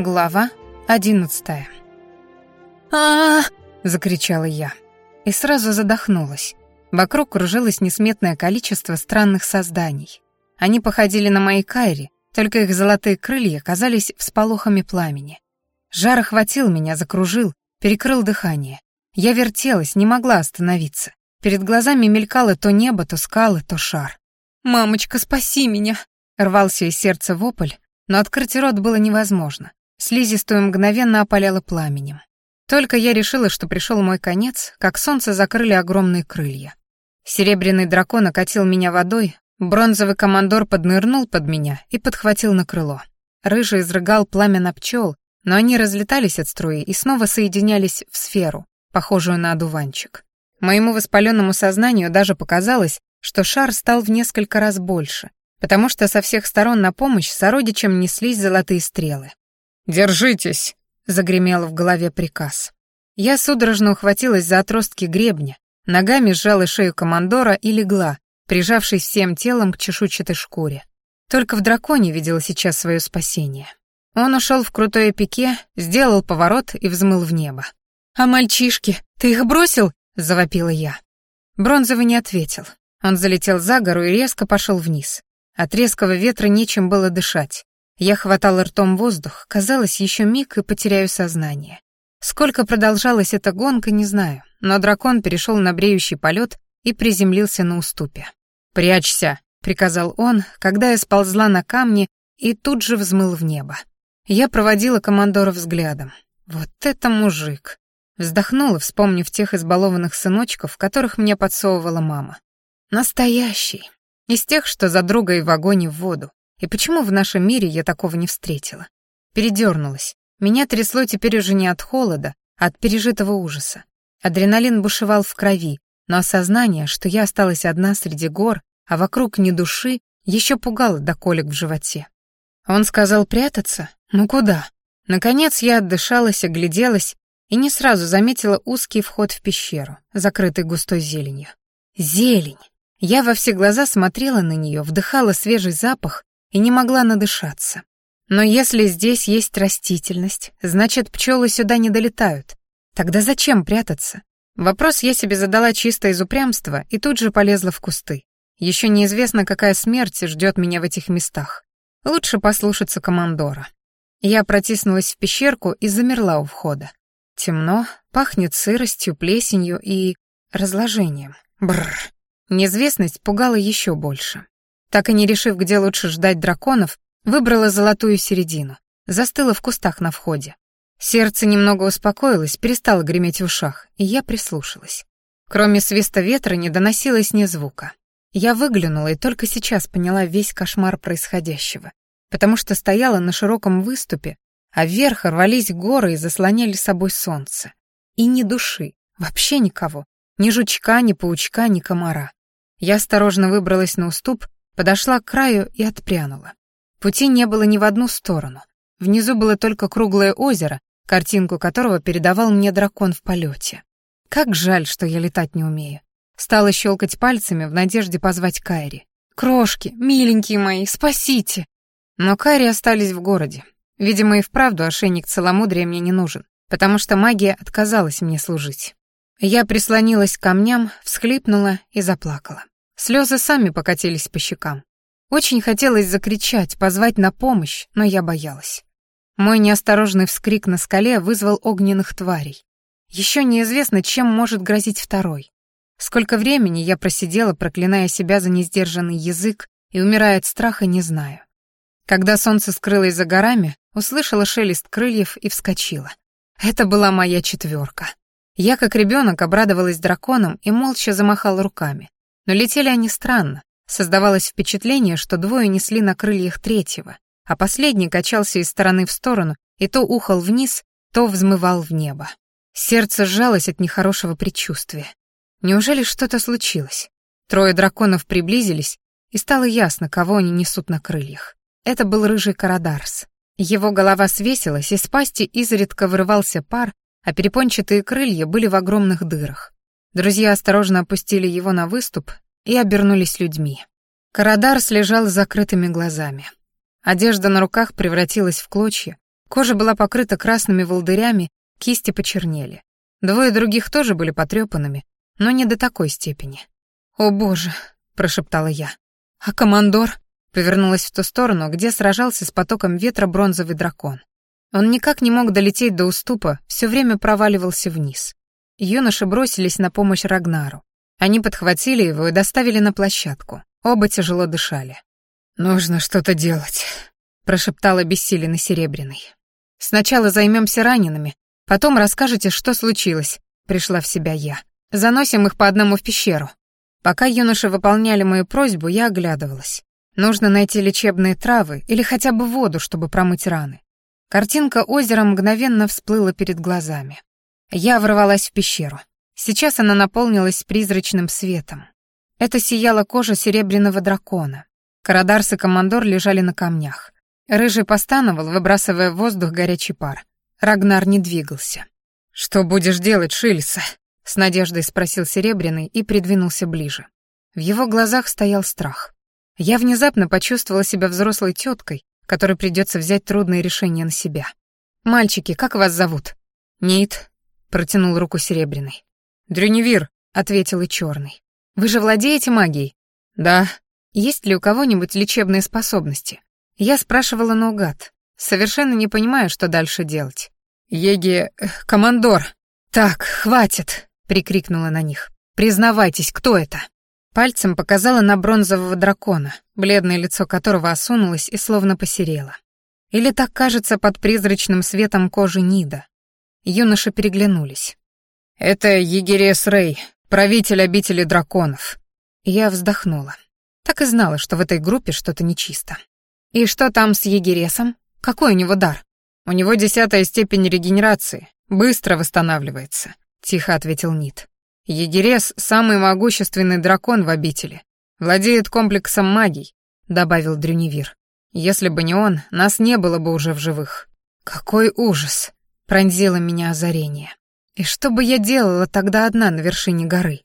Глава одиннадцатая. а закричала я. И сразу задохнулась. Вокруг кружилось несметное количество странных созданий. Они походили на мои кайри, только их золотые крылья казались всполохами пламени. Жар охватил меня, закружил, перекрыл дыхание. Я вертелась, не могла остановиться. Перед глазами мелькало то небо, то скалы, то шар. «Мамочка, спаси меня!» Рвался из сердца вопль, но открыть рот было невозможно. Слизистую мгновенно опаляло пламенем. Только я решила, что пришел мой конец, как солнце закрыли огромные крылья. Серебряный дракон окатил меня водой, бронзовый командор поднырнул под меня и подхватил на крыло. Рыжий изрыгал пламя на пчел, но они разлетались от струи и снова соединялись в сферу, похожую на одуванчик. Моему воспаленному сознанию даже показалось, что шар стал в несколько раз больше, потому что со всех сторон на помощь сородичам неслись золотые стрелы. «Держитесь!» — загремел в голове приказ. Я судорожно ухватилась за отростки гребня, ногами сжала шею командора и легла, прижавшись всем телом к чешуйчатой шкуре. Только в драконе видела сейчас свое спасение. Он ушел в крутое пике, сделал поворот и взмыл в небо. «А мальчишки, ты их бросил?» — завопила я. Бронзовый не ответил. Он залетел за гору и резко пошел вниз. От резкого ветра нечем было дышать. Я хватала ртом воздух, казалось, еще миг и потеряю сознание. Сколько продолжалась эта гонка, не знаю, но дракон перешел на бреющий полет и приземлился на уступе. «Прячься!» — приказал он, когда я сползла на камни и тут же взмыл в небо. Я проводила командора взглядом. Вот это мужик! Вздохнула, вспомнив тех избалованных сыночков, которых мне подсовывала мама. Настоящий. Из тех, что за друга и в огонь и в воду. И почему в нашем мире я такого не встретила? Передернулась. Меня трясло теперь уже не от холода, а от пережитого ужаса. Адреналин бушевал в крови, но осознание, что я осталась одна среди гор, а вокруг ни души, еще пугало до колик в животе. Он сказал прятаться? Ну куда? Наконец я отдышалась, огляделась и не сразу заметила узкий вход в пещеру, закрытый густой зеленью. Зелень! Я во все глаза смотрела на нее, вдыхала свежий запах и не могла надышаться. Но если здесь есть растительность, значит, пчелы сюда не долетают. Тогда зачем прятаться? Вопрос я себе задала чисто из упрямства и тут же полезла в кусты. Еще неизвестно, какая смерть ждет меня в этих местах. Лучше послушаться командора. Я протиснулась в пещерку и замерла у входа. Темно, пахнет сыростью, плесенью и... разложением. Бррр. Неизвестность пугала еще больше. Так и не решив, где лучше ждать драконов, выбрала золотую середину. Застыла в кустах на входе. Сердце немного успокоилось, перестало греметь в ушах, и я прислушалась. Кроме свиста ветра не доносилось ни звука. Я выглянула и только сейчас поняла весь кошмар происходящего, потому что стояла на широком выступе, а вверх рвались горы и заслоняли собой солнце. И ни души, вообще никого, ни жучка, ни паучка, ни комара. Я осторожно выбралась на уступ, подошла к краю и отпрянула. Пути не было ни в одну сторону. Внизу было только круглое озеро, картинку которого передавал мне дракон в полете. Как жаль, что я летать не умею. Стала щелкать пальцами в надежде позвать Кайри. «Крошки, миленькие мои, спасите!» Но Кайри остались в городе. Видимо, и вправду ошейник целомудрия мне не нужен, потому что магия отказалась мне служить. Я прислонилась к камням, всхлипнула и заплакала. Слезы сами покатились по щекам. Очень хотелось закричать, позвать на помощь, но я боялась. Мой неосторожный вскрик на скале вызвал огненных тварей. Еще неизвестно, чем может грозить второй. Сколько времени я просидела, проклиная себя за несдержанный язык и умирая от страха, не знаю. Когда солнце скрылось за горами, услышала шелест крыльев и вскочила. Это была моя четверка. Я, как ребенок, обрадовалась драконам и молча замахала руками. Но летели они странно. Создавалось впечатление, что двое несли на крыльях третьего, а последний качался из стороны в сторону и то ухал вниз, то взмывал в небо. Сердце сжалось от нехорошего предчувствия. Неужели что-то случилось? Трое драконов приблизились, и стало ясно, кого они несут на крыльях. Это был рыжий Карадарс. Его голова свесилась, из пасти изредка вырывался пар, а перепончатые крылья были в огромных дырах. Друзья осторожно опустили его на выступ и обернулись людьми. Карадарс лежал с закрытыми глазами. Одежда на руках превратилась в клочья, Кожа была покрыта красными волдырями, кисти почернели. Двое других тоже были потрепанными, но не до такой степени. «О боже!» — прошептала я. «А командор?» — повернулась в ту сторону, где сражался с потоком ветра бронзовый дракон. Он никак не мог долететь до уступа, все время проваливался вниз. Юноши бросились на помощь Рагнару. Они подхватили его и доставили на площадку. Оба тяжело дышали. «Нужно что-то делать», — прошептал обессиленный Серебряный. «Сначала займемся ранеными, потом расскажете, что случилось», — пришла в себя я. «Заносим их по одному в пещеру». Пока юноши выполняли мою просьбу, я оглядывалась. Нужно найти лечебные травы или хотя бы воду, чтобы промыть раны. Картинка озера мгновенно всплыла перед глазами. Я ворвалась в пещеру. Сейчас она наполнилась призрачным светом. Это сияла кожа серебряного дракона. Карадарс и командор лежали на камнях. Рыжий постановал, выбрасывая в воздух горячий пар. Рагнар не двигался. «Что будешь делать, Шильса?» — с надеждой спросил Серебряный и придвинулся ближе. В его глазах стоял страх. Я внезапно почувствовала себя взрослой теткой, которой придется взять трудные решения на себя. «Мальчики, как вас зовут?» «Нит», протянул руку Серебряный. «Дрюневир», — ответил и Черный. «Вы же владеете магией?» «Да». «Есть ли у кого-нибудь лечебные способности?» Я спрашивала наугад, совершенно не понимая, что дальше делать. «Еге... Э, командор!» «Так, хватит!» — прикрикнула на них. «Признавайтесь, кто это?» Пальцем показала на бронзового дракона, бледное лицо которого осунулось и словно посерело. Или так кажется под призрачным светом кожи Нида, Юноши переглянулись. «Это Егерес Рей, правитель обители драконов». Я вздохнула. Так и знала, что в этой группе что-то нечисто. «И что там с Егересом? Какой у него дар?» «У него десятая степень регенерации, быстро восстанавливается», — тихо ответил Нит. «Егерес — самый могущественный дракон в обители. Владеет комплексом магий», — добавил Дрюневир. «Если бы не он, нас не было бы уже в живых». «Какой ужас!» Пронзило меня озарение. И что бы я делала тогда одна на вершине горы?